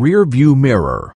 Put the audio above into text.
Rear view mirror.